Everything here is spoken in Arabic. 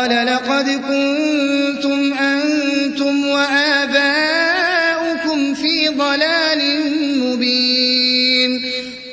قال لقد كنتم أنتم وآباؤكم في ضلال